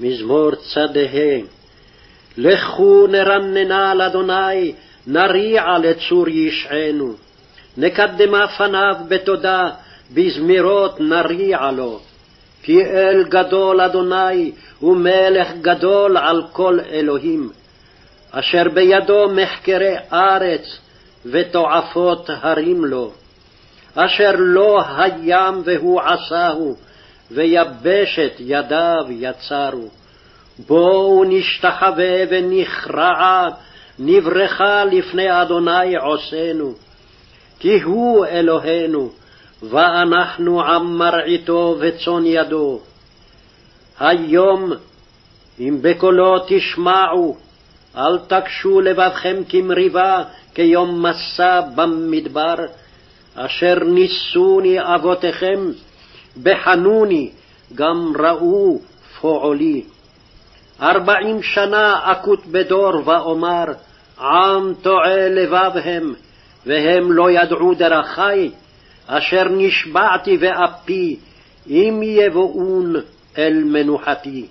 מזמור צדה. לכו נרננה לאדוני, נריע לצור ישענו. נקדמה פניו בתודה, בזמירות נריע לו. כי אל גדול אדוני, ומלך גדול על כל אלוהים. אשר בידו מחקרי ארץ, ותועפות הרים לו. אשר לא הים והוא עשהו, ויבשת ידיו יצרו. בואו נשתחווה ונכרעה, נברכה לפני אדוני עושנו. כי הוא אלוהינו, ואנחנו עם מרעיתו וצאן ידו. היום אם בקולו תשמעו, אל תקשו לבבכם כמריבה, כיום מסע במדבר, אשר ניסוני אבותיכם, בחנוני, גם ראו פועלי. ארבעים שנה אקוט בדור ואומר, עם טועה לבב הם, והם לא ידעו דרכי, אשר נשבעתי ואפי, אם יבואון אל מנוחתי.